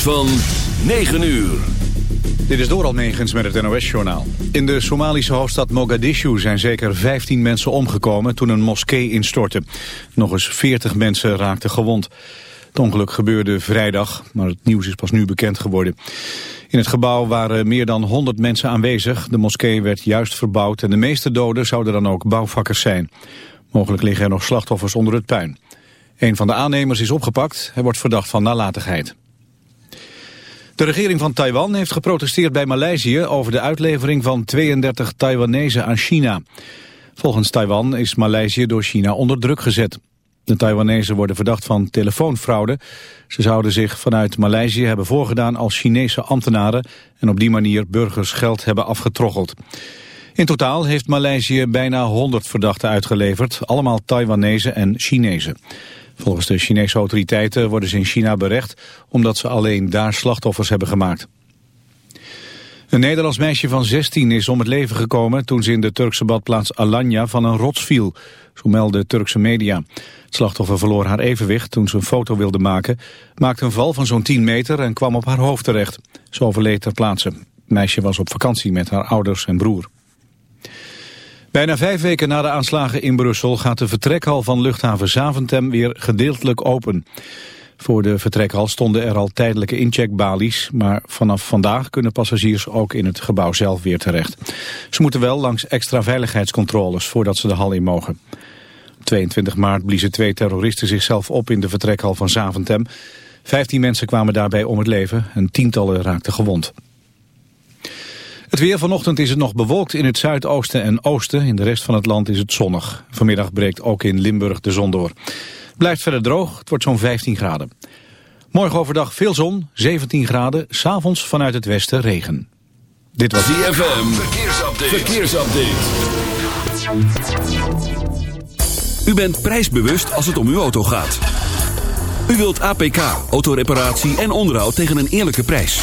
van 9 uur. Dit is door Almegens met het NOS-journaal. In de Somalische hoofdstad Mogadishu zijn zeker 15 mensen omgekomen toen een moskee instortte. Nog eens 40 mensen raakten gewond. Het ongeluk gebeurde vrijdag, maar het nieuws is pas nu bekend geworden. In het gebouw waren meer dan 100 mensen aanwezig. De moskee werd juist verbouwd en de meeste doden zouden dan ook bouwvakkers zijn. Mogelijk liggen er nog slachtoffers onder het puin. Een van de aannemers is opgepakt. Hij wordt verdacht van nalatigheid. De regering van Taiwan heeft geprotesteerd bij Maleisië over de uitlevering van 32 Taiwanese aan China. Volgens Taiwan is Maleisië door China onder druk gezet. De Taiwanese worden verdacht van telefoonfraude. Ze zouden zich vanuit Maleisië hebben voorgedaan als Chinese ambtenaren... en op die manier burgers geld hebben afgetroggeld. In totaal heeft Maleisië bijna 100 verdachten uitgeleverd, allemaal Taiwanese en Chinezen. Volgens de Chinese autoriteiten worden ze in China berecht omdat ze alleen daar slachtoffers hebben gemaakt. Een Nederlands meisje van 16 is om het leven gekomen toen ze in de Turkse badplaats Alanya van een rots viel, zo melden Turkse media. Het slachtoffer verloor haar evenwicht toen ze een foto wilde maken, maakte een val van zo'n 10 meter en kwam op haar hoofd terecht. Ze overleed ter plaatse. Het meisje was op vakantie met haar ouders en broer. Bijna vijf weken na de aanslagen in Brussel gaat de vertrekhal van luchthaven Zaventem weer gedeeltelijk open. Voor de vertrekhal stonden er al tijdelijke incheckbalies, maar vanaf vandaag kunnen passagiers ook in het gebouw zelf weer terecht. Ze moeten wel langs extra veiligheidscontroles voordat ze de hal in mogen. Op 22 maart bliezen twee terroristen zichzelf op in de vertrekhal van Zaventem. Vijftien mensen kwamen daarbij om het leven en tientallen raakten gewond. Het weer vanochtend is het nog bewolkt in het zuidoosten en oosten. In de rest van het land is het zonnig. Vanmiddag breekt ook in Limburg de zon door. Blijft verder droog, het wordt zo'n 15 graden. Morgen overdag veel zon, 17 graden. S'avonds vanuit het westen regen. Dit was DFM. Verkeersupdate. Verkeersupdate. U bent prijsbewust als het om uw auto gaat. U wilt APK, autoreparatie en onderhoud tegen een eerlijke prijs.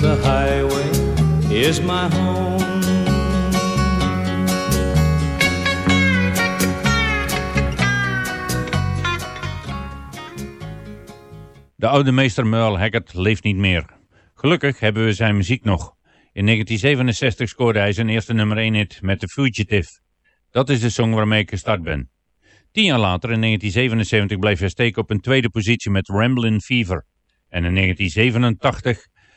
the highway is my home. De oude meester Merle Haggard leeft niet meer. Gelukkig hebben we zijn muziek nog. In 1967 scoorde hij zijn eerste nummer 1 hit met The Fugitive. Dat is de song waarmee ik gestart ben. Tien jaar later, in 1977, bleef hij steken op een tweede positie met Ramblin' Fever. En in 1987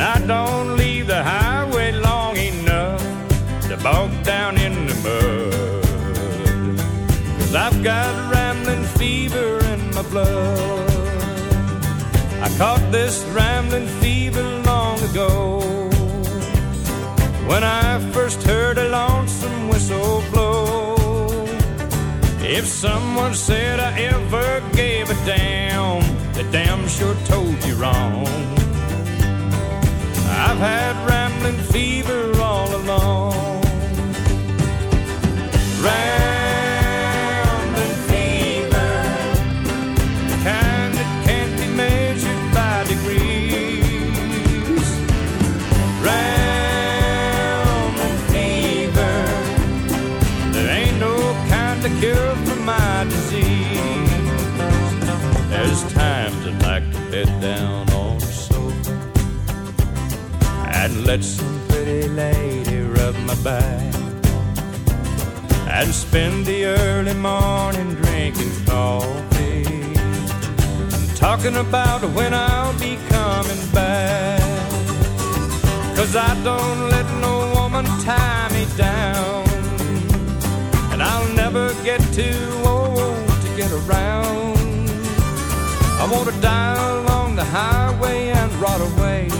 And I don't leave the highway long enough to bog down in the mud. Cause I've got rambling fever in my blood. I caught this rambling fever long ago. When I first heard a lonesome whistle blow, if someone said I ever gave a damn, they damn sure told you wrong. Had rambling fever all along. Let some pretty lady rub my back and spend the early morning drinking coffee and talking about when I'll be coming back. Cause I don't let no woman tie me down. And I'll never get too old to get around. I want to die along the highway and rot away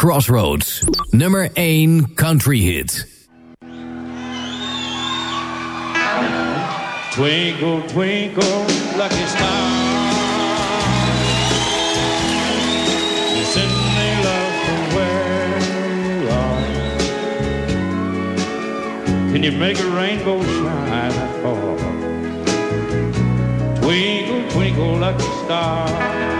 Crossroads. Nummer 1 country hit. Twinkle, twinkle, lucky star. Listen, me love from where you are. Can you make a rainbow shine at all? Twinkle, twinkle, lucky star.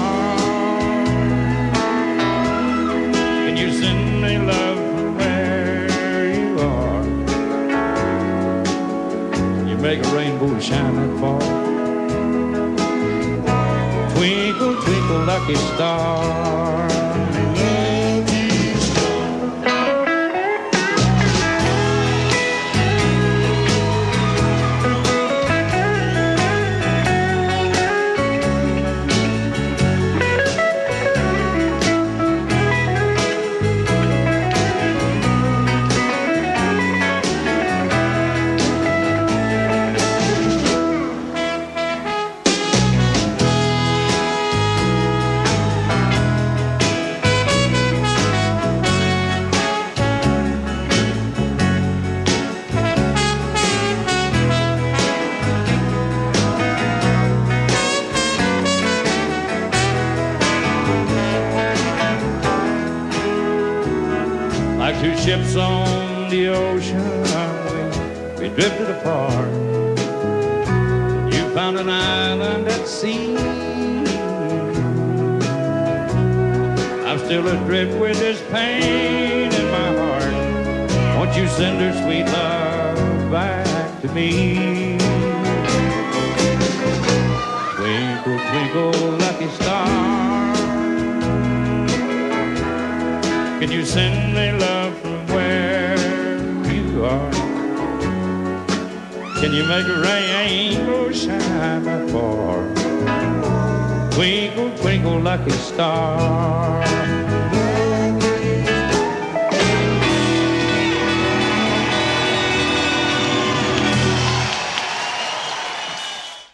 Rainbow that far? Twinkle, twinkle, lucky star.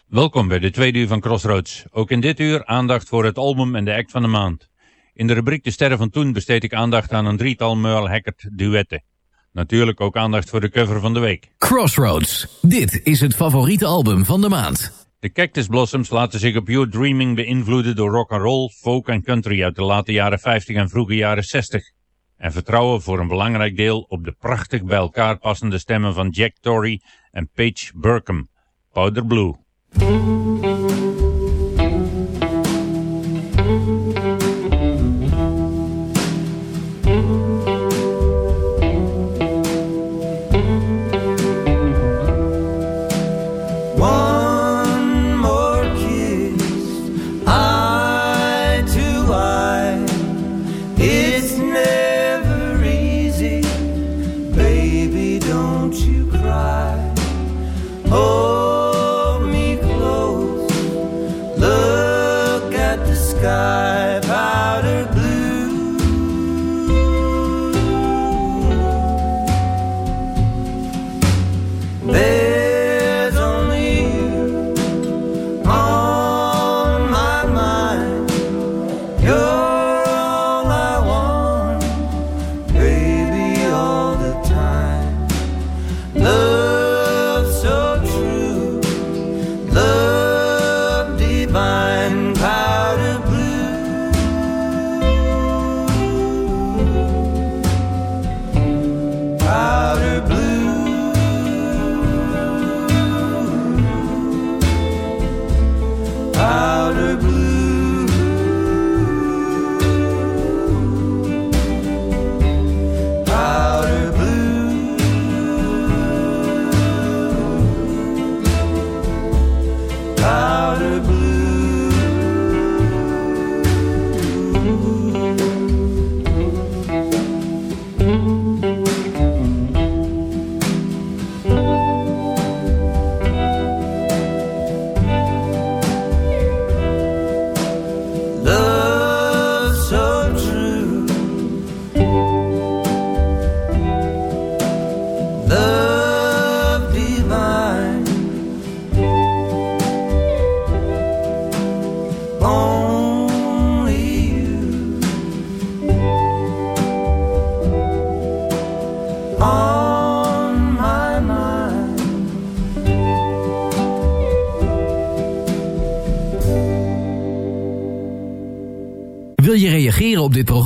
Welkom bij de tweede uur van Crossroads. Ook in dit uur aandacht voor het album en de act van de maand. In de rubriek De Sterren van Toen besteed ik aandacht aan een drietal Merle Haggard duetten. Natuurlijk ook aandacht voor de cover van de week. Crossroads. Dit is het favoriete album van de maand. De Cactus Blossoms laten zich op Your Dreaming beïnvloeden door rock and roll, folk en country uit de late jaren 50 en vroege jaren 60. En vertrouwen voor een belangrijk deel op de prachtig bij elkaar passende stemmen van Jack Torrey en Paige Burkham. Powder Blue. One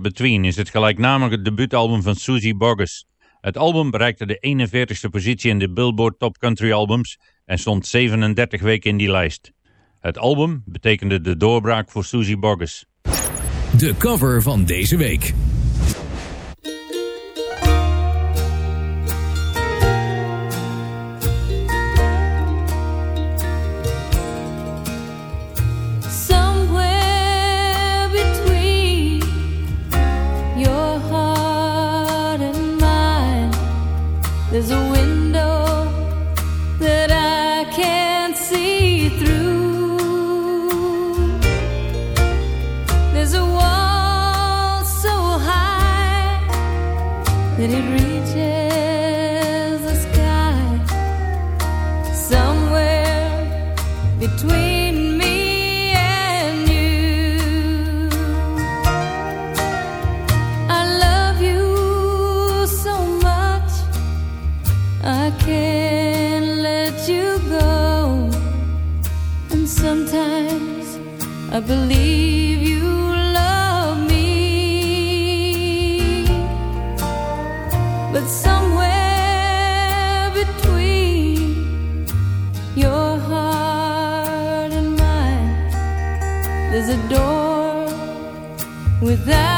Between is het gelijknamige debuutalbum van Susie Boggess. Het album bereikte de 41ste positie in de Billboard Top Country Albums en stond 37 weken in die lijst. Het album betekende de doorbraak voor Susie Boggess. De cover van deze week. I believe you love me. But somewhere between your heart and mine, there's a door without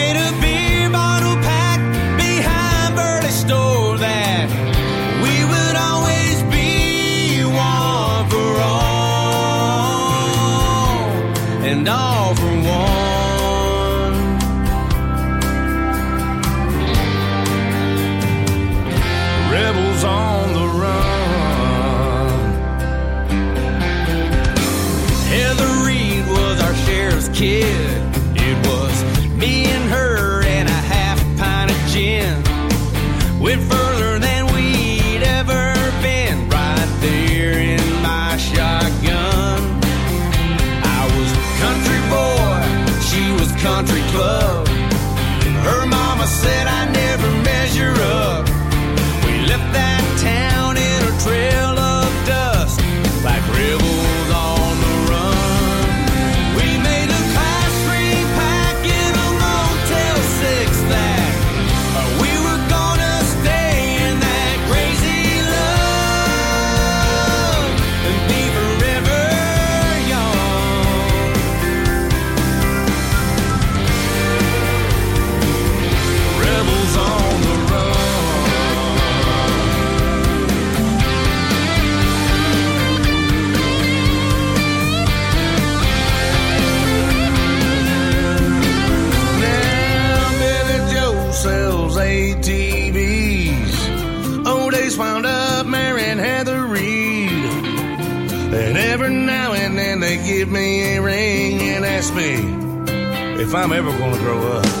and all for one. Rebels on the run. Heather Reed was our sheriff's kid. if I'm ever gonna grow up.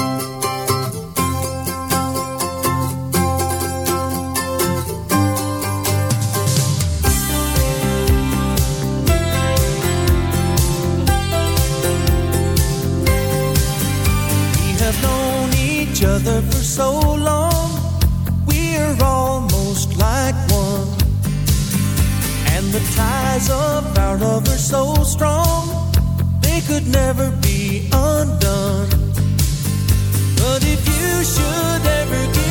Each other for so long, we're almost like one. And the ties of our love are so strong, they could never be undone. But if you should ever get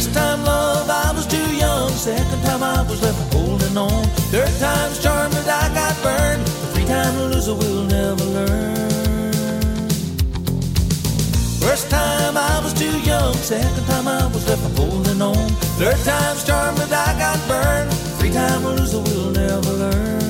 First time love, I was too young. Second time I was left holding on. Third time's charm that I got burned. The three time loser will never learn. First time I was too young. Second time I was left holding on. Third time's charm that I got burned. Three time loser will never learn.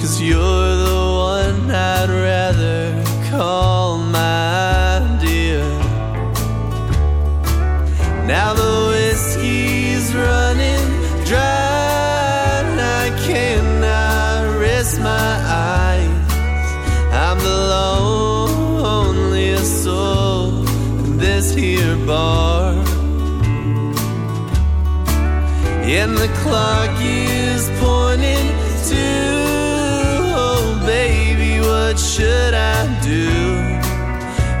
Cause you're the one I'd rather call my dear. Now the whiskey's running dry, and I cannot rest my eyes. I'm the loneliest soul in this here bar. In the clock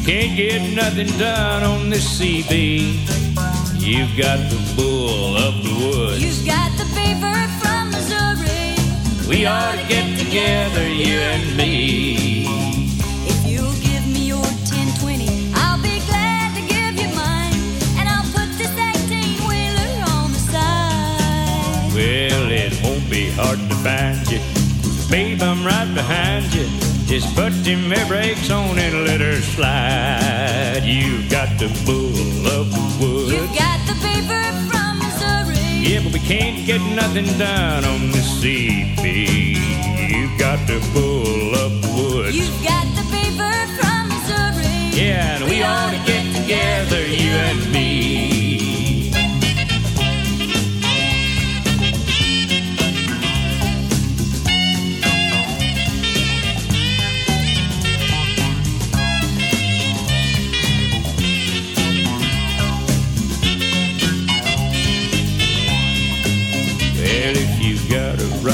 we can't get nothing done on this CB. You've got the bull of the woods. You've got the paper from Missouri. We ought to get together, you and me. If you'll give me your 1020, I'll be glad to give you mine. And I'll put this 18 wheeler on the side. Well, it won't be hard to find you. Babe, I'm right behind you. Just put them air brakes on and let her slide. You've got the bull of the woods. You've got the paper from Missouri. Yeah, but we can't get nothing done on the CB. You've got the bull of the woods. You've got the paper from Missouri. Yeah, and we ought to get together, you and me.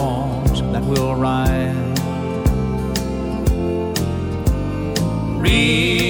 songs that will rise. Reasons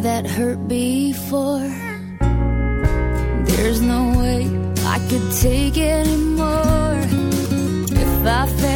that hurt before. There's no way I could take it anymore. If I fell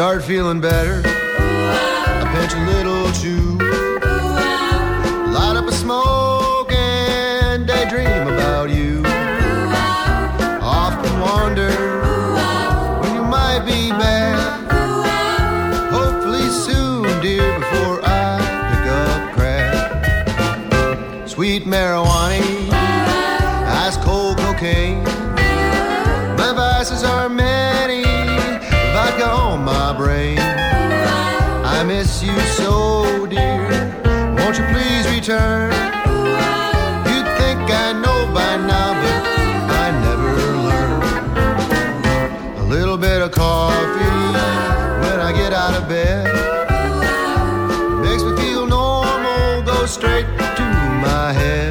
Start feeling better. my head.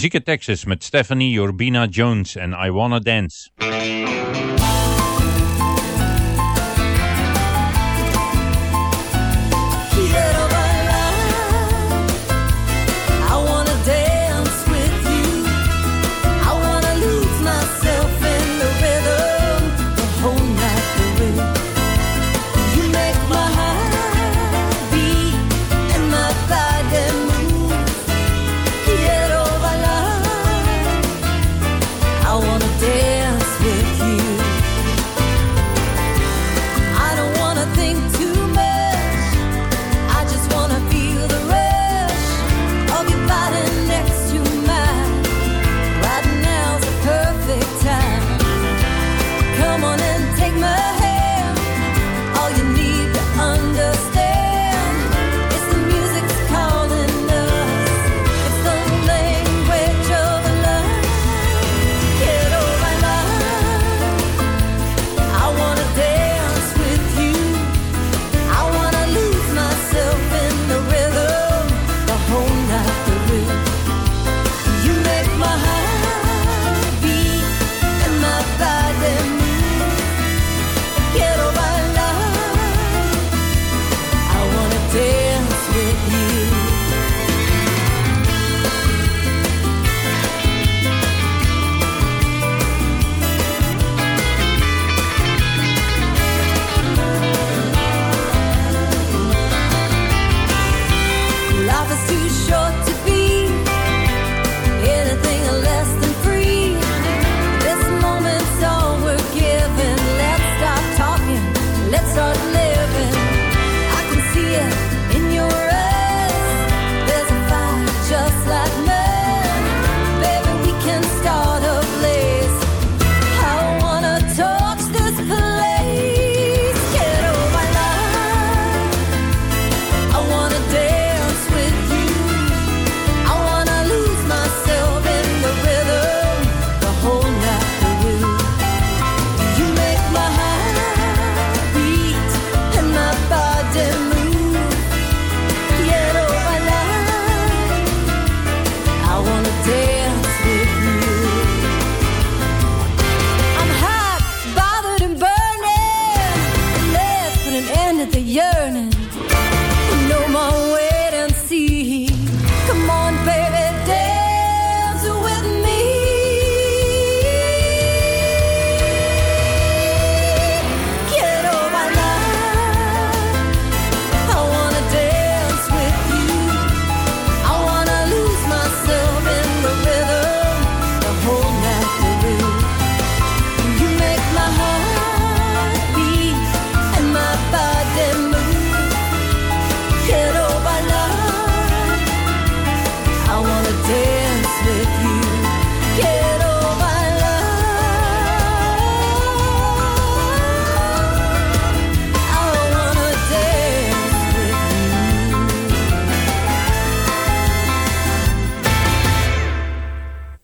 Muziek uit Texas met Stephanie Urbina Jones en I Wanna Dance.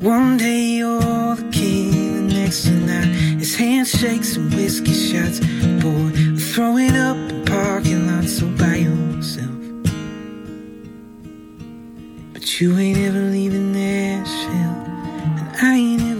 One day you're the king, the next night it's handshakes and whiskey shots. Boy, throwing up in parking lots all by yourself. But you ain't ever leaving Nashville, and I ain't ever